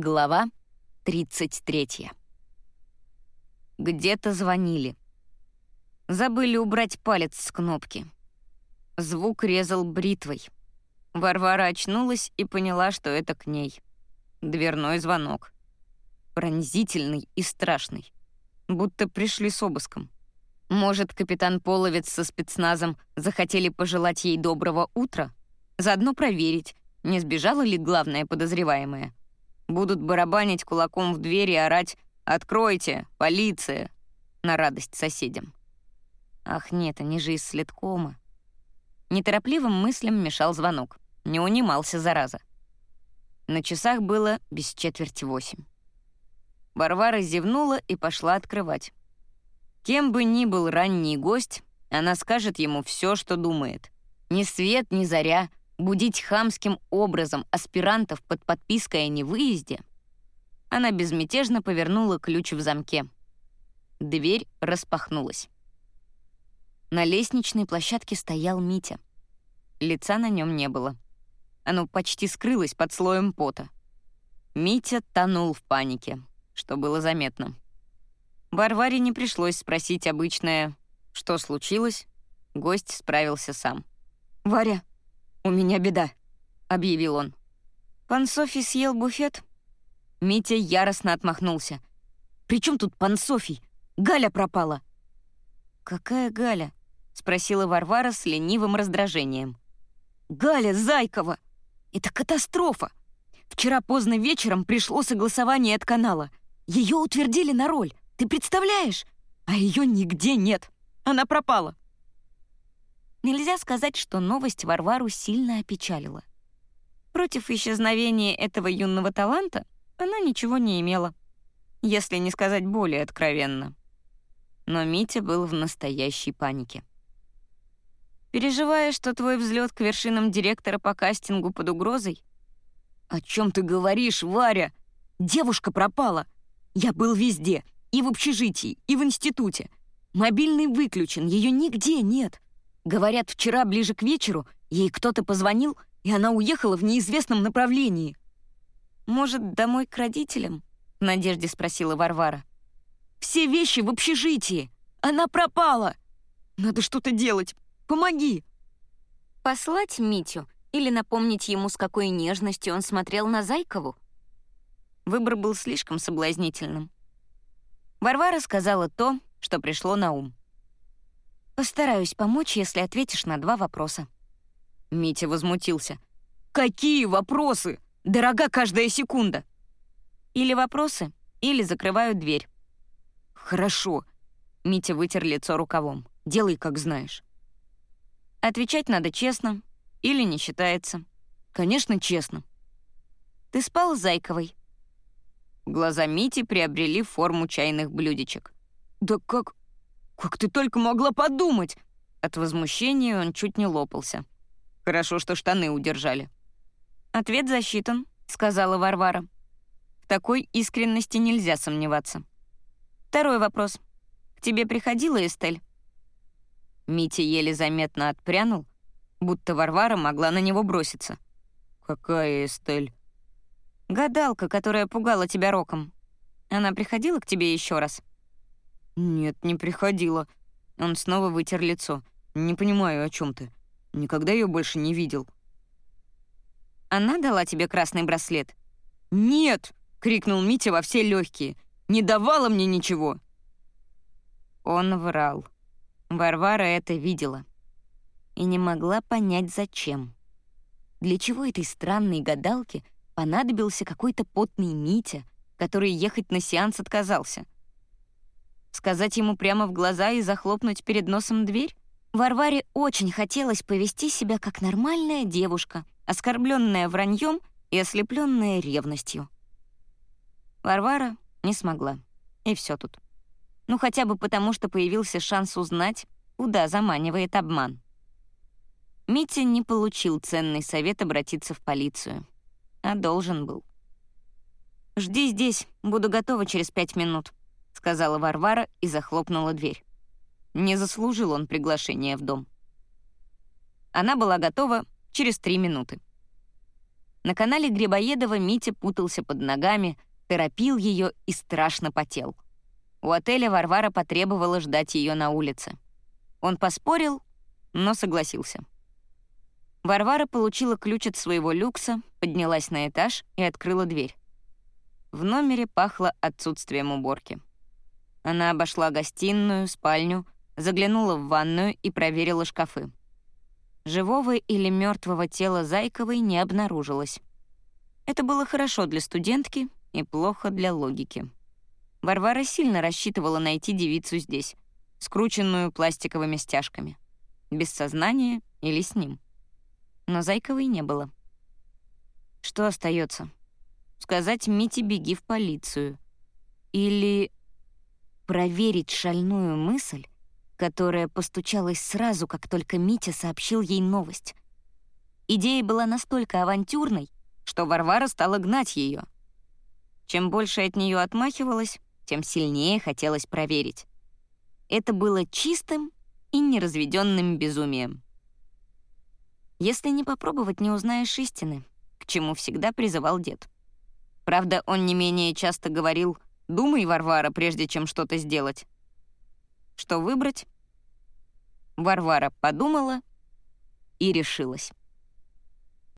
Глава 33. Где-то звонили. Забыли убрать палец с кнопки. Звук резал бритвой. Варвара очнулась и поняла, что это к ней. Дверной звонок. Пронзительный и страшный. Будто пришли с обыском. Может, капитан Половец со спецназом захотели пожелать ей доброго утра? Заодно проверить, не сбежала ли главная подозреваемая. Будут барабанить кулаком в дверь и орать «Откройте! Полиция!» на радость соседям. Ах нет, они же из следкома. Неторопливым мыслям мешал звонок. Не унимался, зараза. На часах было без четверти восемь. Варвара зевнула и пошла открывать. Кем бы ни был ранний гость, она скажет ему все, что думает. Ни свет, ни заря, будить хамским образом аспирантов под подпиской о невыезде, она безмятежно повернула ключ в замке. Дверь распахнулась. На лестничной площадке стоял Митя. Лица на нем не было. Оно почти скрылось под слоем пота. Митя тонул в панике, что было заметно. Варваре не пришлось спросить обычное «Что случилось?». Гость справился сам. «Варя, у меня беда», — объявил он. «Пан Софий съел буфет?» Митя яростно отмахнулся. «При чем тут пан Софий? Галя пропала!» «Какая Галя?» — спросила Варвара с ленивым раздражением. «Галя Зайкова! Это катастрофа! Вчера поздно вечером пришло согласование от канала. Ее утвердили на роль, ты представляешь? А ее нигде нет. Она пропала. Нельзя сказать, что новость Варвару сильно опечалила. Против исчезновения этого юного таланта она ничего не имела, если не сказать более откровенно. Но Митя был в настоящей панике. Переживая, что твой взлет к вершинам директора по кастингу под угрозой? «О чем ты говоришь, Варя? Девушка пропала. Я был везде, и в общежитии, и в институте. Мобильный выключен, ее нигде нет. Говорят, вчера ближе к вечеру ей кто-то позвонил, и она уехала в неизвестном направлении. «Может, домой к родителям?» — в надежде спросила Варвара. «Все вещи в общежитии! Она пропала! Надо что-то делать! Помоги!» Послать Митю или напомнить ему, с какой нежностью он смотрел на Зайкову? Выбор был слишком соблазнительным. Варвара сказала то, что пришло на ум. Постараюсь помочь, если ответишь на два вопроса». Митя возмутился. «Какие вопросы? Дорога каждая секунда!» «Или вопросы, или закрываю дверь». «Хорошо». Митя вытер лицо рукавом. «Делай, как знаешь». «Отвечать надо честно или не считается?» «Конечно, честно». «Ты спал с Зайковой?» Глаза Мити приобрели форму чайных блюдечек. «Да как? «Как ты только могла подумать!» От возмущения он чуть не лопался. Хорошо, что штаны удержали. «Ответ засчитан», — сказала Варвара. В такой искренности нельзя сомневаться. Второй вопрос. К тебе приходила Эстель? Митя еле заметно отпрянул, будто Варвара могла на него броситься. «Какая Эстель?» «Гадалка, которая пугала тебя роком. Она приходила к тебе еще раз?» «Нет, не приходила». Он снова вытер лицо. «Не понимаю, о чем ты. Никогда ее больше не видел». «Она дала тебе красный браслет?» «Нет!» — крикнул Митя во все легкие. «Не давала мне ничего!» Он врал. Варвара это видела. И не могла понять, зачем. Для чего этой странной гадалке понадобился какой-то потный Митя, который ехать на сеанс отказался — Сказать ему прямо в глаза и захлопнуть перед носом дверь? Варваре очень хотелось повести себя как нормальная девушка, оскорбленная враньем и ослепленная ревностью. Варвара не смогла. И все тут. Ну хотя бы потому, что появился шанс узнать, куда заманивает обман. Митя не получил ценный совет обратиться в полицию. А должен был. «Жди здесь, буду готова через пять минут», сказала Варвара и захлопнула дверь. Не заслужил он приглашения в дом. Она была готова через три минуты. На канале Грибоедова Митя путался под ногами, торопил ее и страшно потел. У отеля Варвара потребовала ждать ее на улице. Он поспорил, но согласился. Варвара получила ключ от своего люкса, поднялась на этаж и открыла дверь. В номере пахло отсутствием уборки. Она обошла гостиную, спальню, заглянула в ванную и проверила шкафы. Живого или мертвого тела Зайковой не обнаружилось. Это было хорошо для студентки и плохо для логики. Варвара сильно рассчитывала найти девицу здесь, скрученную пластиковыми стяжками. Без сознания или с ним. Но Зайковой не было. Что остается? Сказать Мите «беги в полицию». Или проверить шальную мысль, которая постучалась сразу, как только Митя сообщил ей новость. Идея была настолько авантюрной, что Варвара стала гнать ее. Чем больше от нее отмахивалась, тем сильнее хотелось проверить. Это было чистым и неразведенным безумием. Если не попробовать, не узнаешь истины, к чему всегда призывал дед. Правда, он не менее часто говорил «Думай, Варвара, прежде чем что-то сделать». Что выбрать? Варвара подумала и решилась.